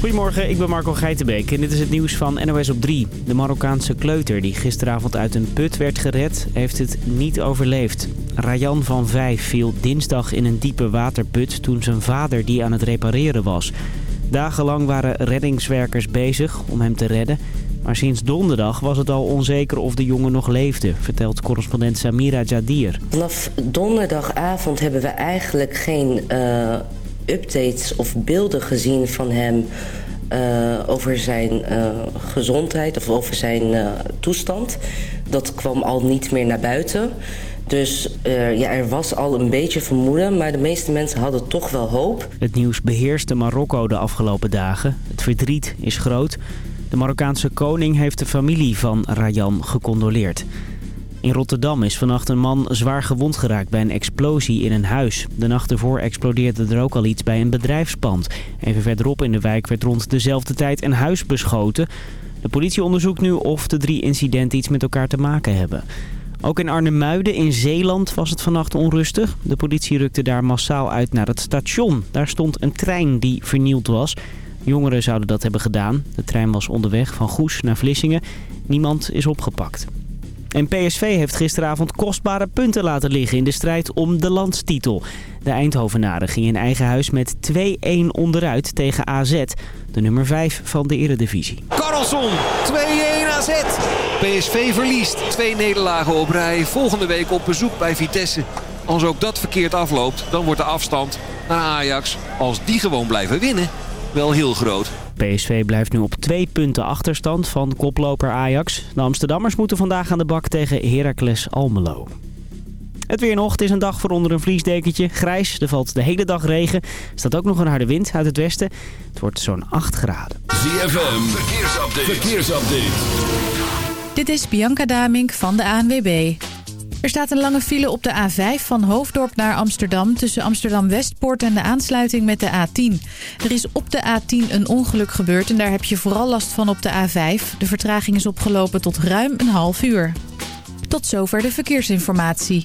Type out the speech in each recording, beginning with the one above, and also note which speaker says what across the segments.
Speaker 1: Goedemorgen, ik ben Marco Geitenbeek en dit is het nieuws van NOS op 3. De Marokkaanse kleuter die gisteravond uit een put werd gered, heeft het niet overleefd. Rayan van 5 viel dinsdag in een diepe waterput toen zijn vader die aan het repareren was. Dagenlang waren reddingswerkers bezig om hem te redden. Maar sinds donderdag was het al onzeker of de jongen nog leefde, vertelt correspondent Samira Jadir.
Speaker 2: Vanaf donderdagavond hebben we eigenlijk geen uh, updates of beelden gezien van hem... Uh, over zijn uh, gezondheid of over zijn toestand. Dat kwam al niet meer naar buiten. Dus ja, er was al een beetje vermoeden, maar de meeste mensen hadden toch wel hoop.
Speaker 1: Het nieuws beheerste Marokko de afgelopen dagen. Het verdriet is groot. De Marokkaanse koning heeft de familie van Rayan gecondoleerd. In Rotterdam is vannacht een man zwaar gewond geraakt bij een explosie in een huis. De nacht ervoor explodeerde er ook al iets bij een bedrijfspand. Even verderop in de wijk werd rond dezelfde tijd een huis beschoten. De politie onderzoekt nu of de drie incidenten iets met elkaar te maken hebben. Ook in Arnhemuiden in Zeeland was het vannacht onrustig. De politie rukte daar massaal uit naar het station. Daar stond een trein die vernield was. Jongeren zouden dat hebben gedaan. De trein was onderweg van Goes naar Vlissingen. Niemand is opgepakt. En PSV heeft gisteravond kostbare punten laten liggen in de strijd om de landstitel. De Eindhovenaren gingen in eigen huis met 2-1 onderuit tegen AZ, de nummer 5 van de eredivisie.
Speaker 3: Karlsson, 2-1 AZ. PSV verliest twee nederlagen op rij. Volgende week op bezoek bij Vitesse. Als ook dat verkeerd afloopt, dan wordt de afstand naar Ajax, als die gewoon blijven winnen, wel heel groot.
Speaker 1: PSV blijft nu op twee punten achterstand van koploper Ajax. De Amsterdammers moeten vandaag aan de bak tegen Heracles Almelo. Het weer nog. Het is een dag voor onder een vliesdekentje. Grijs. Er valt de hele dag regen. Er staat ook nog een harde wind uit het westen. Het wordt zo'n 8 graden.
Speaker 4: ZFM. Verkeersupdate. Verkeersupdate.
Speaker 5: Dit is Bianca Damink van de ANWB. Er staat een lange file op de A5 van Hoofddorp naar Amsterdam... tussen Amsterdam-Westpoort en de aansluiting met de A10. Er is op de A10 een ongeluk gebeurd en daar heb je vooral last van op de A5. De vertraging is opgelopen tot ruim een half uur. Tot zover de verkeersinformatie.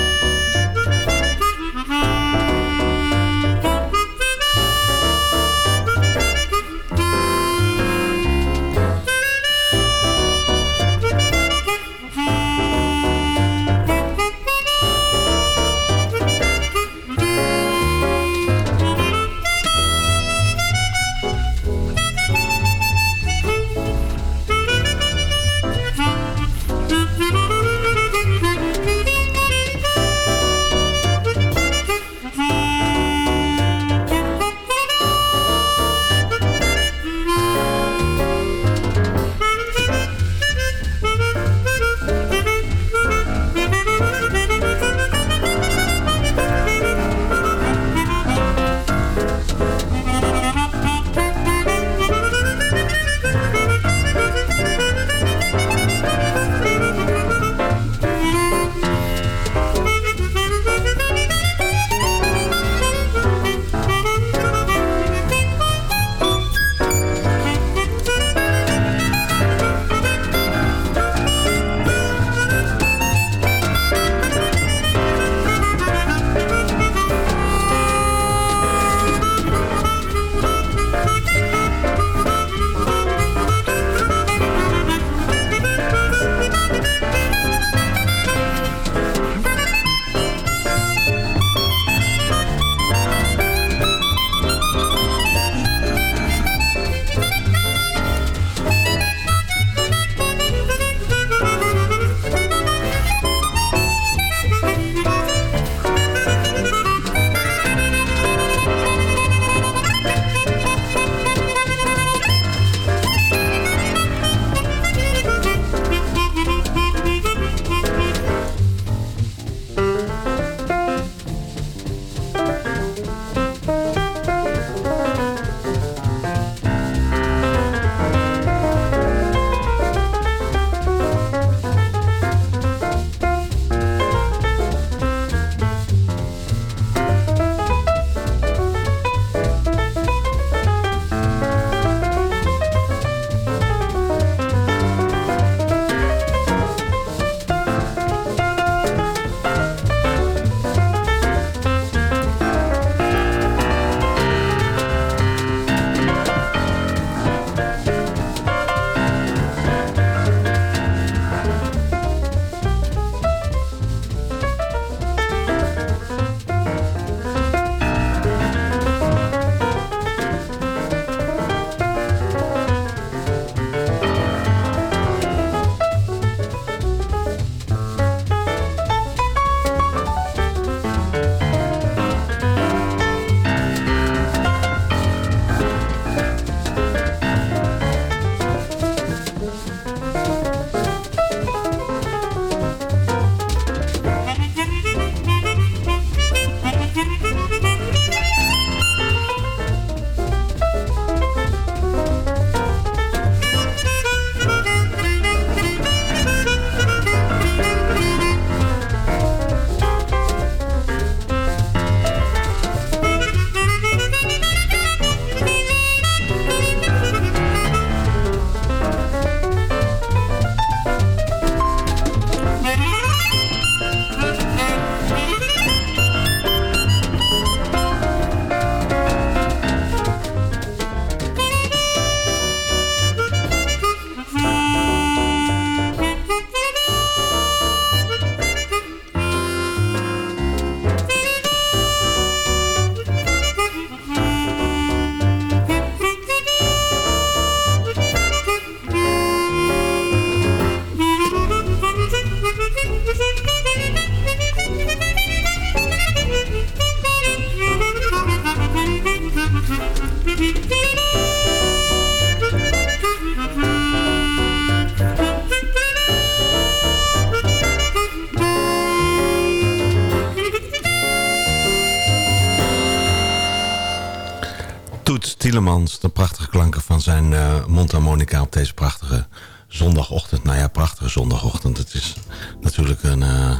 Speaker 6: Tielemans. De prachtige klanken van zijn uh, mondharmonica op deze prachtige zondagochtend. Nou ja, prachtige zondagochtend. Het is natuurlijk een, uh,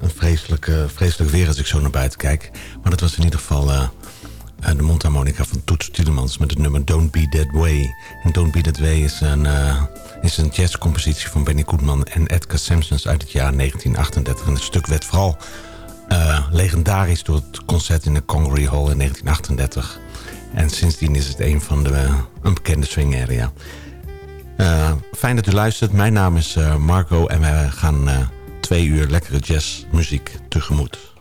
Speaker 6: een vreselijk, vreselijk weer als ik zo naar buiten kijk. Maar dat was in ieder geval de mondharmonica van Toets Tielemans... met het nummer Don't Be That Way. En Don't Be That Way is een, is een jazzcompositie van Benny Goodman en Edgar Simpsons uit het jaar 1938. En het stuk werd vooral legendarisch door het concert in de Congaree Hall in 1938... En sindsdien is het een van de een bekende swing area. Uh, fijn dat u luistert. Mijn naam is uh, Marco en wij gaan twee uur lekkere jazzmuziek tegemoet.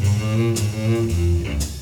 Speaker 6: なるほどね。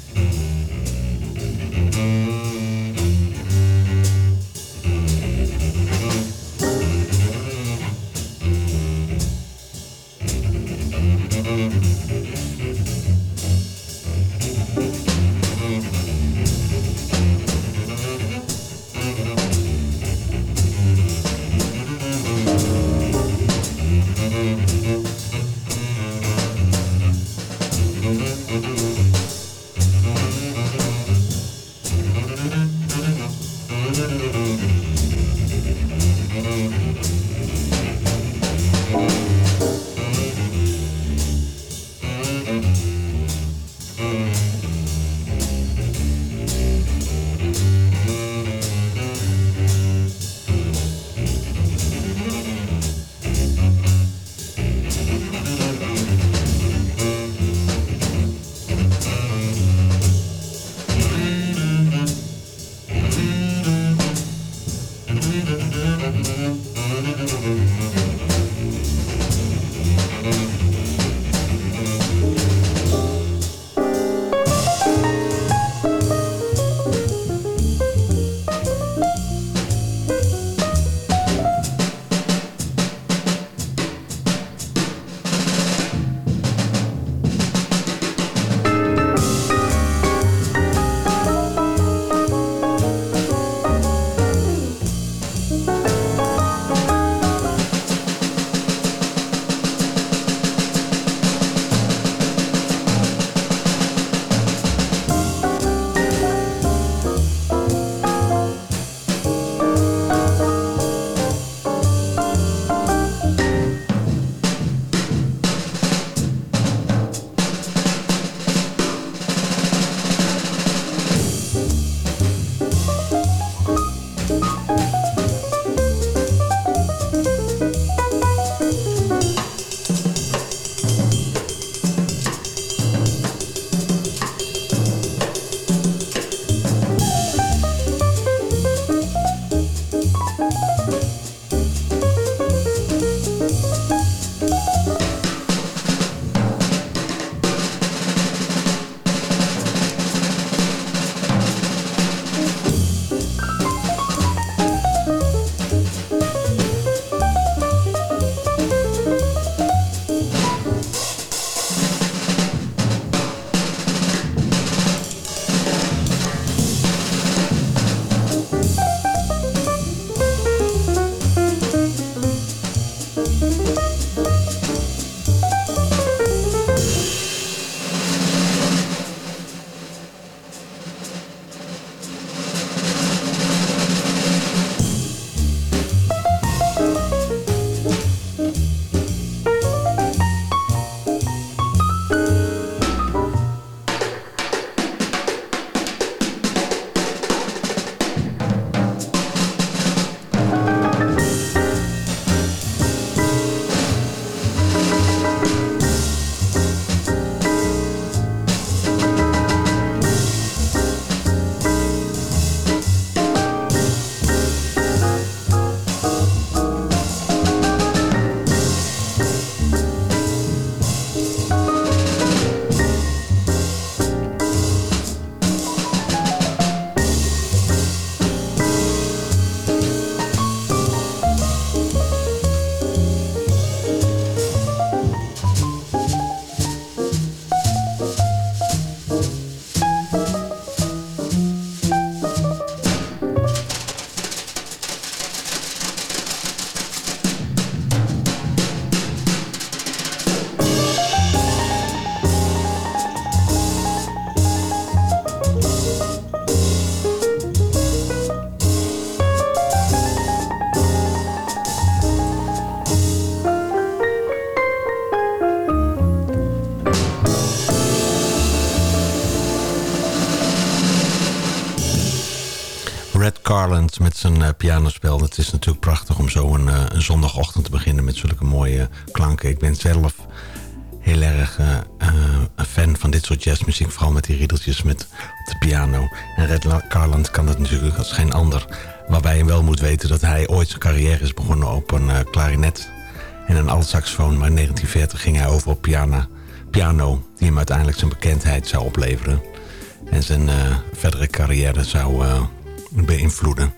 Speaker 6: Met zijn uh, pianospel. Het is natuurlijk prachtig om zo een, uh, een, zondagochtend te beginnen met zulke mooie klanken. Ik ben zelf heel erg uh, een fan van dit soort jazzmuziek. Vooral met die riedeltjes met de piano. En Red Carland kan dat natuurlijk als geen ander. Waarbij je wel moet weten dat hij ooit zijn carrière is begonnen op een klarinet en een altsaxofoon. Maar in 1940 ging hij over op piano, piano die hem uiteindelijk zijn bekendheid zou opleveren. En zijn verdere carrière zou beïnvloeden.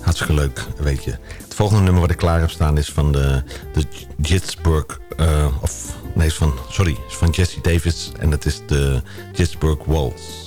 Speaker 6: Hartstikke leuk, weet je. Het volgende nummer wat ik klaar heb staan is van de, de Jitsburg... Uh, of nee, van, sorry, van Jesse Davis. En dat is de Jitsburg Waltz.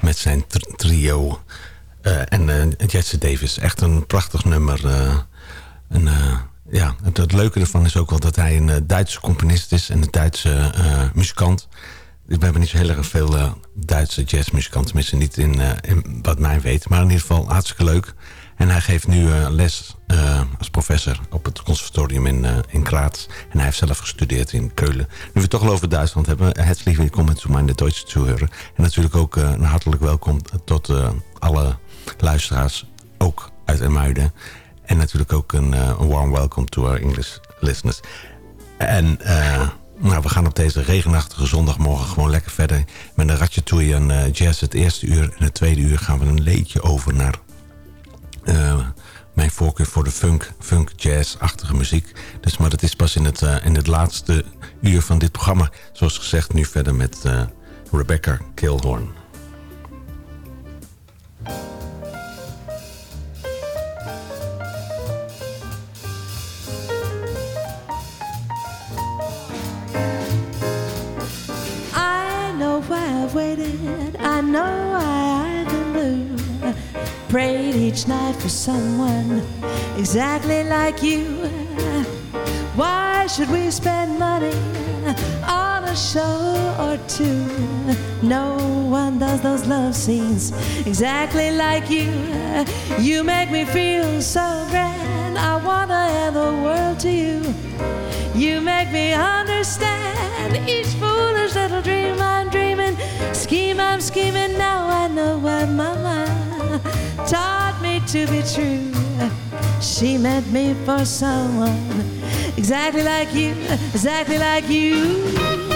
Speaker 6: Met zijn trio. en Jesse Davis, echt een prachtig nummer. een, ja, het, leuke ervan is ook wel dat hij een Duitse componist is... en een Duitse muzikant. We hebben niet zo heel erg veel Duitse jazzmuzikanten. Tenminste niet in, in, wat mij weet. Maar in ieder geval hartstikke leuk. En hij geeft nu uh, les uh, als professor op het conservatorium in, uh, in. En hij heeft zelf gestudeerd in Keulen. Nu we het toch al over Duitsland hebben. Herzlich willkommen zu meine Deutsche Zuhörer. En natuurlijk ook een hartelijk welkom tot alle luisteraars. Ook uit Ermuiden. En natuurlijk ook een, warm welcome to our English listeners. En... Nou, we gaan op deze regenachtige zondagmorgen gewoon lekker verder met een ratje toei en jazz. Het eerste uur en het tweede uur gaan we een leedje over naar mijn voorkeur voor de funk, funk jazz-achtige muziek. Dus, maar dat is pas in het, uh, in het laatste uur van dit programma. Zoals gezegd, nu verder met uh, Rebecca Kilhorn.
Speaker 7: I know why I've. I know prayed each night for someone exactly like you. Why should we spend money on a show or two? No one does those love scenes exactly like you. You make me feel so grand. I wanna hand the world to you. You make me understand each foolish little dream I'm dreaming, scheme I'm scheming. Now taught me to be true. She meant me for someone exactly like you, exactly like you.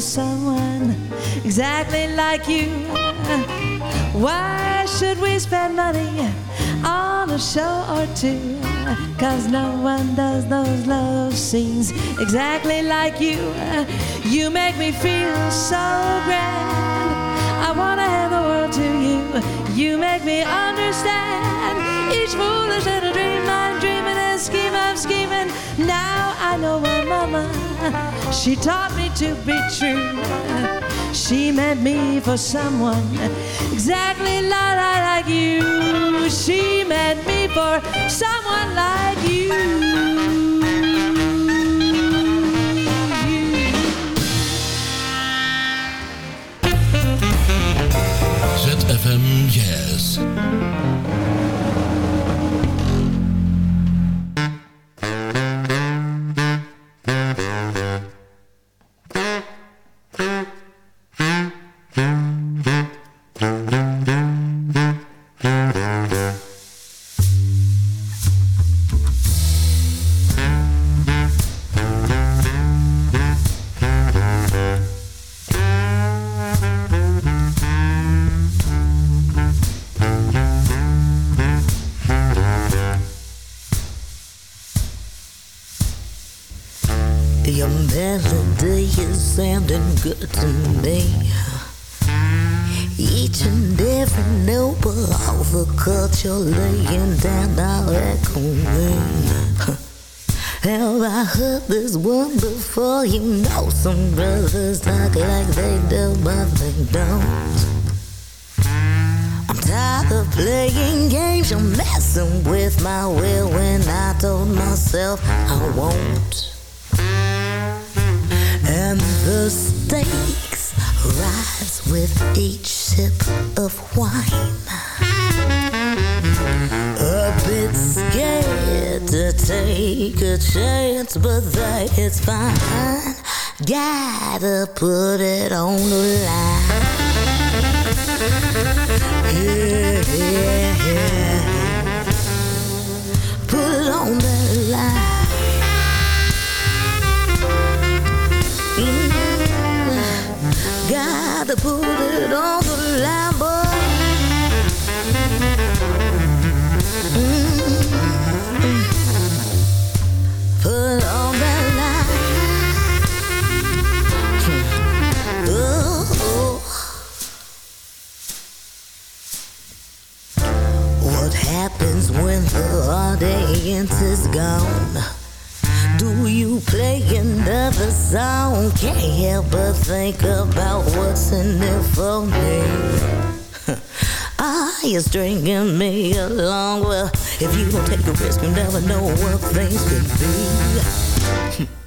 Speaker 7: For someone exactly like you. Why should we spend money on a show or two? Cause no one does those love scenes exactly like you. You make me feel so grand. I wanna hand the world to you. You make me understand each foolish little dream I'm dreaming and scheme I'm scheming. Now I know why mama she taught me to be true. She meant me for someone exactly like, like you. She meant me for someone like you.
Speaker 8: ZFM
Speaker 7: ZFM Jazz.
Speaker 9: Your melody is sounding good to me. Each and every note of the chord you're laying down now echoing. Have I heard this one before? You know some brothers talk like they do, but they don't. I'm tired of playing games. You're messing with my will when I told myself I won't. The stakes rise with each sip of wine. A bit scared to take a chance, but that it's fine. Gotta put it on the line. Yeah, yeah, yeah. Put it on the line. Mm, Gotta put it on the line, boy. On the line. Ooh. What happens when the audience is gone? Do you play another song? Can't help but think about what's in it for me. Are ah, you're stringing me along? Well, if you don't take a risk, you never know what things could be.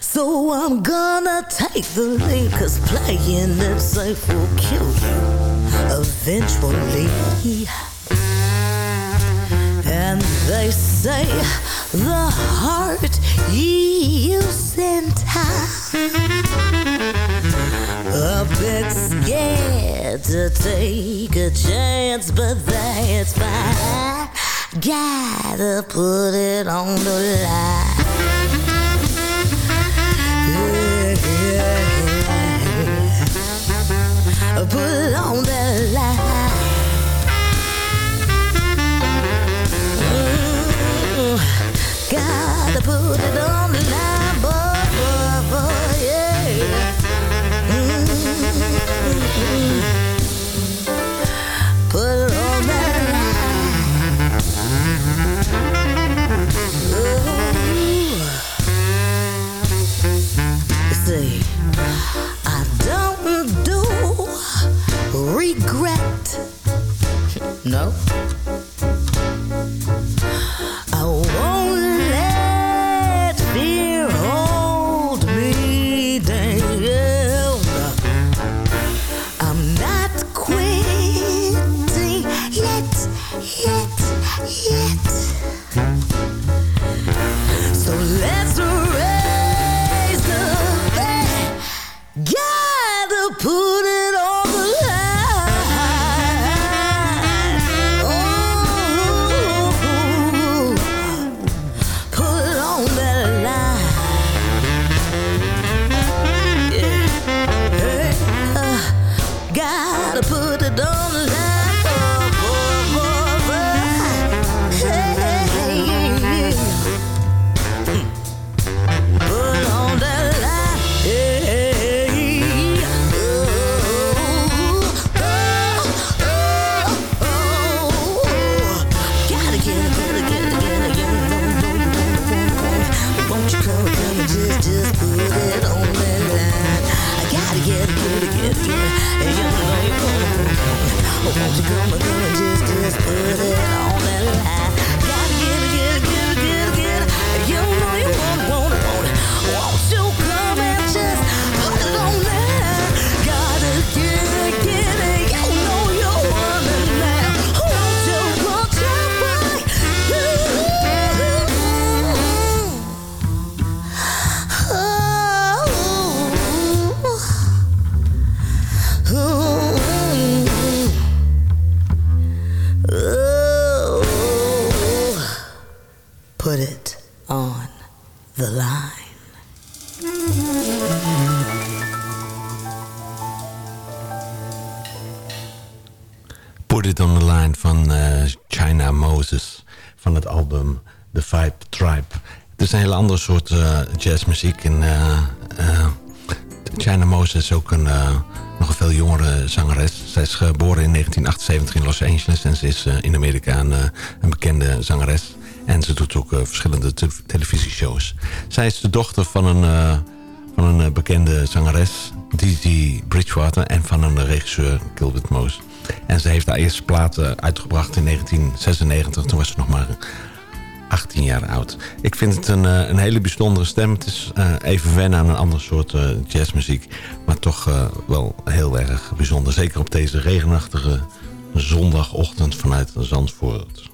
Speaker 9: So I'm gonna take the lead, cause playing it safe will kill you eventually. They say the heart heals in time. A bit scared to take a chance, but that's fine. Gotta put it on the line. Yeah, yeah, yeah. Put on the Gotta put it on the line, boy, boy, boy, yeah. Mm, Put it on the line. Ooh. See, I don't do regret. No.
Speaker 6: Soort uh, jazzmuziek. En, uh, China Moses is ook een, nog een veel jongere zangeres. Zij is geboren in 1978 in Los Angeles. En ze is in Amerika een, een, bekende zangeres. En ze doet ook verschillende te televisieshows. Zij is de dochter van een, van een bekende zangeres. Didi Bridgewater. En van een regisseur Gilbert Mose. En ze heeft haar eerste platen uitgebracht in 1996. Toen was ze nog maar 18 jaar oud. Ik vind het een, een hele bijzondere stem. Het is uh, even wennen aan een ander soort uh, jazzmuziek. Maar toch wel heel erg bijzonder. Zeker op deze regenachtige zondagochtend vanuit Zandvoort.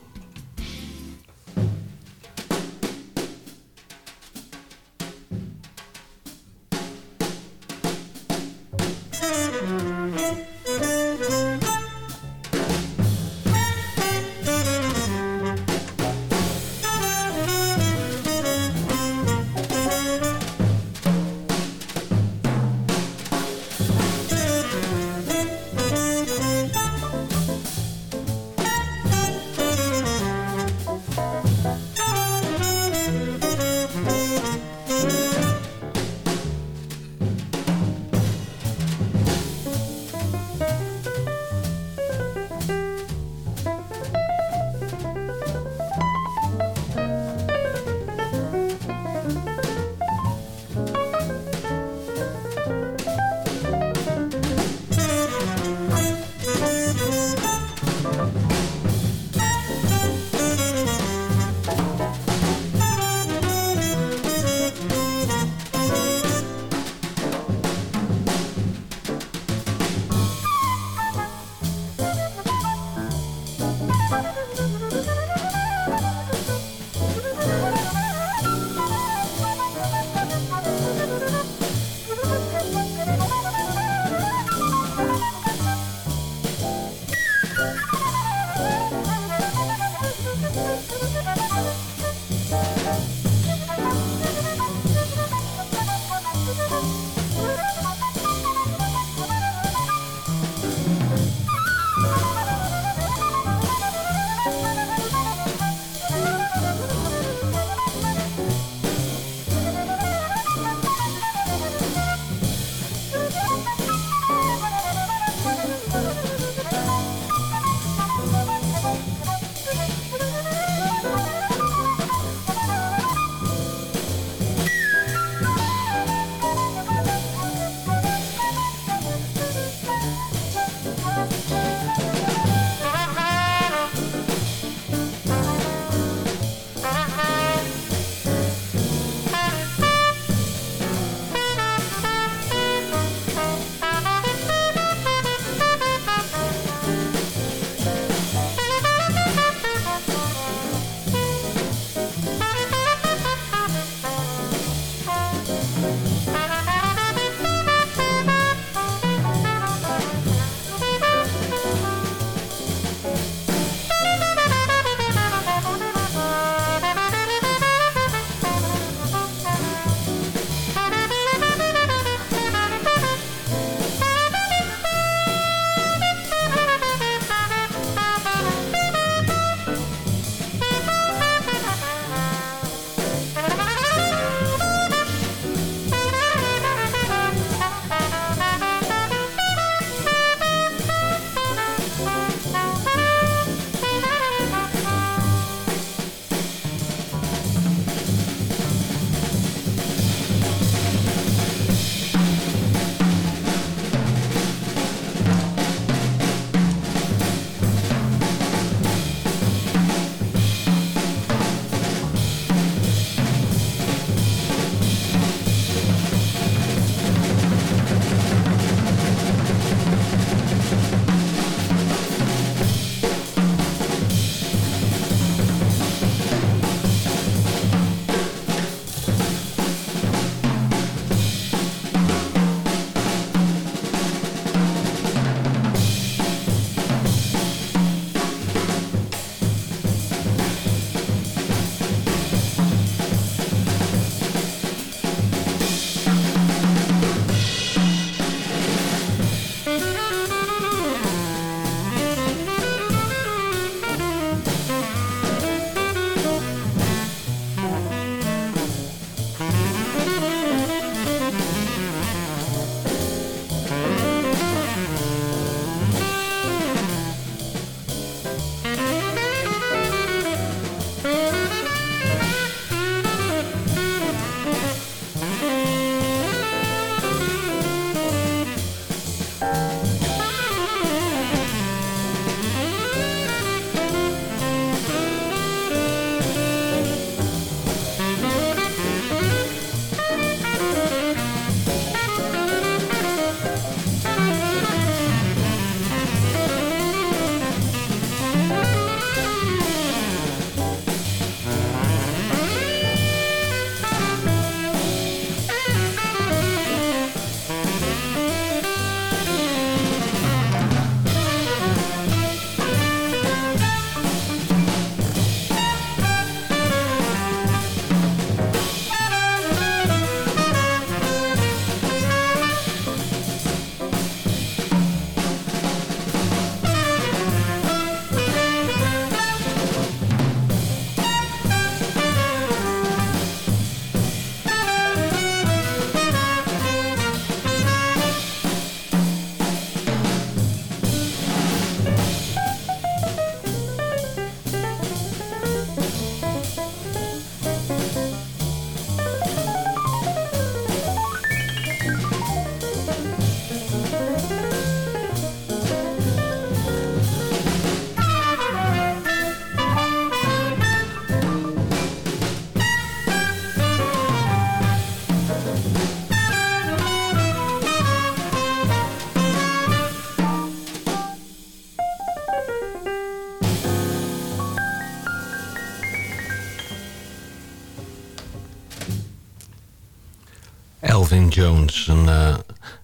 Speaker 6: Jones, een, uh,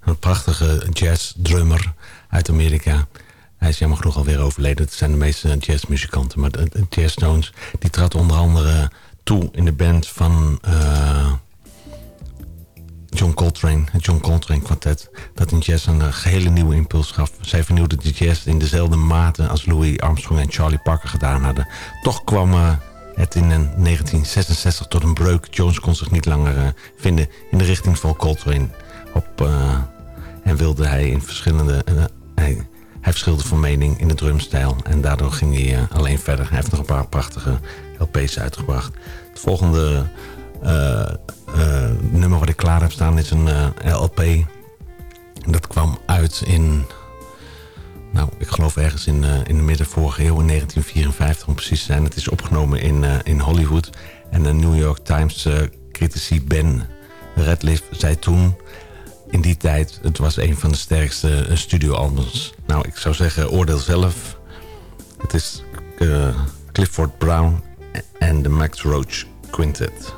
Speaker 6: een prachtige uit Amerika. Hij is jammer genoeg alweer overleden. Het zijn de meeste jazzmuzikanten. Maar de, de Jazz Jones die trad onder andere toe in de band van uh, John Coltrane. Het John Coltrane kwartet. Dat in jazz een gehele nieuwe impuls gaf. Zij vernieuwde de jazz in dezelfde mate als Louis Armstrong en Charlie Parker gedaan hadden. Toch kwam... het in 1966 tot een breuk. Jones kon zich niet langer uh, vinden in de richting van Coltrane. Op, uh, en wilde hij in verschillende... Uh, hij, hij, verschilde van mening in de drumstijl. En daardoor ging hij alleen verder. Hij heeft nog een paar prachtige LP's uitgebracht. Het volgende nummer wat ik klaar heb staan is een LP. Dat kwam uit in nou, ik geloof ergens in, uh, in de midden vorige eeuw, in 1954 om precies te zijn. Het is opgenomen in, uh, in Hollywood. En de New York Times uh, critici Ben Radcliffe zei toen... in die tijd, het was een van de sterkste studioalbums. Nou, ik zou zeggen, oordeel zelf. Het is Clifford Brown en de Max Roach Quintet.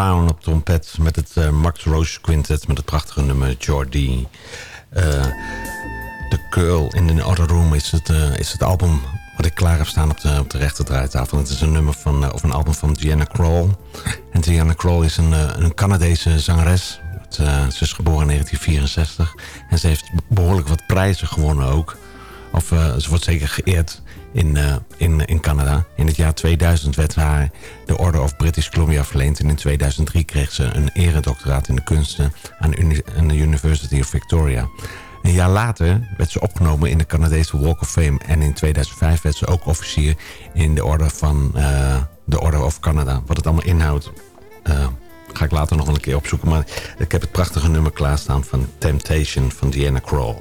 Speaker 6: Brown op trompet met het uh, Max Roach Quintet... met het prachtige nummer Jordi. Uh, The Curl in the Other Room is het, uh, is het album wat ik klaar heb staan op de, op de rechterdraaitafel. Het is een nummer van, of een album van Diana Krall. En Diana Krall is een, een Canadese zangeres. Het, ze is geboren in 1964. En ze heeft behoorlijk wat prijzen gewonnen ook. Of ze wordt zeker geëerd in, uh, in, in Canada. In het jaar 2000 werd haar de Order of British Columbia verleend. En in 2003 kreeg ze een eredoctoraat in de kunsten aan, aan de University of Victoria. Een jaar later werd ze opgenomen in de Canadese Walk of Fame. En in 2005 werd ze ook officier in de Order van uh, de Order of Canada. Wat het allemaal inhoudt, uh, ga ik later nog wel een keer opzoeken. Maar ik heb het prachtige nummer klaarstaan van Temptation van Diana Krall.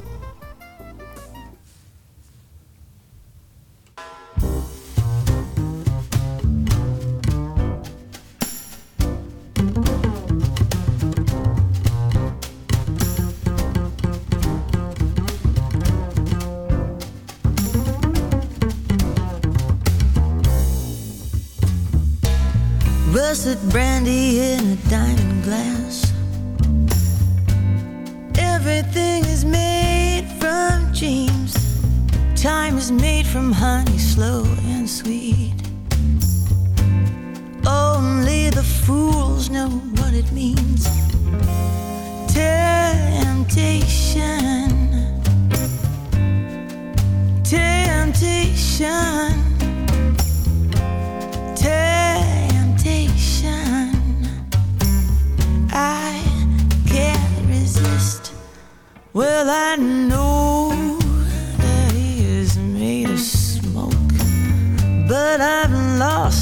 Speaker 9: Russet brandy in a diamond glass. Everything is made from dreams. Time is made from honey, slow and sweet. Only the fools know what it means. Temptation. Temptation. Temptation. I can't resist. Well, I know I've lost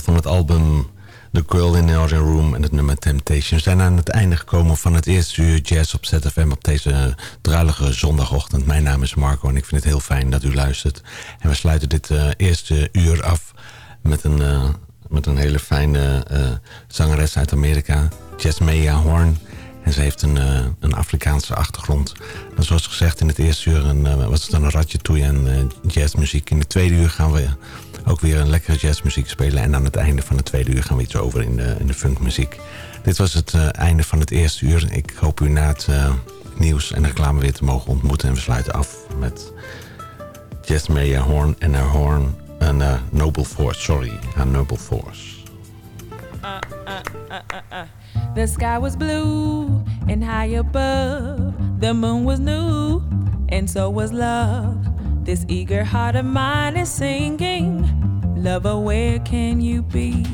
Speaker 6: van het album The Girl in the Other Room en het nummer Temptation. We zijn aan het einde gekomen van het eerste uur jazz op ZFM op deze druilige zondagochtend. Mijn naam is Marco en ik vind het heel fijn dat u luistert. En we sluiten dit uh, eerste uur af met een, uh, met een hele fijne uh, zangeres uit Amerika, Jasmea Horn. Ze heeft een, uh, een Afrikaanse achtergrond. En zoals gezegd in het eerste uur een, uh, was het dan een ratje toe en uh, jazzmuziek. In het tweede uur gaan we ook weer een lekkere jazzmuziek spelen. En aan het einde van het tweede uur gaan we iets over in de, in de funkmuziek. Dit was het einde van het eerste uur. Ik hoop u na het nieuws en reclame weer te mogen ontmoeten. En we sluiten af met Jasmea Horn en haar Horn. Een Noble Force, sorry, haar Noble Force.
Speaker 7: The sky was blue and high above. The moon was new and so was love. This eager heart of mine is singing. Lover, where can you be?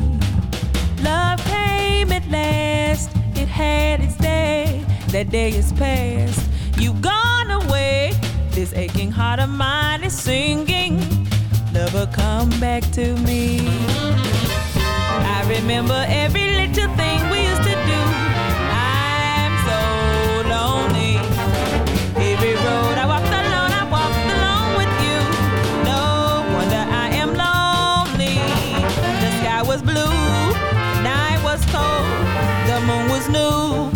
Speaker 7: Love came at last, it had its day. That day is past, you've gone away. This aching heart of mine is singing. Lover, come back to me. I remember every little thing we used to do. New,